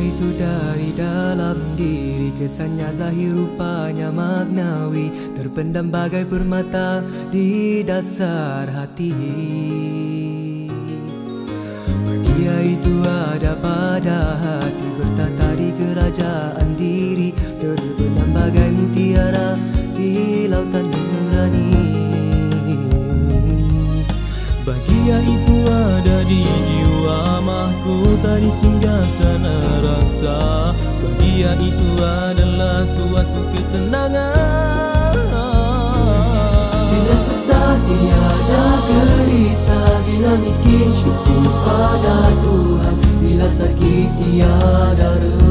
itu dari dalam diri. Kesannya zahir rupanya maknawi. Terpendam bagai permata di dasar hati. Bahagia itu ada pada hati. Bertata di kerajaan diri. Terbenam bagai mutiara di lautan nurani. Bahagia itu ada di jiwa mahkota di singgah sana rasa Bahagia itu adalah suatu ketenangan. Bila susah tiada gelisah. Bila miskin syukur pada Tuhan. Bila sakit tiada dia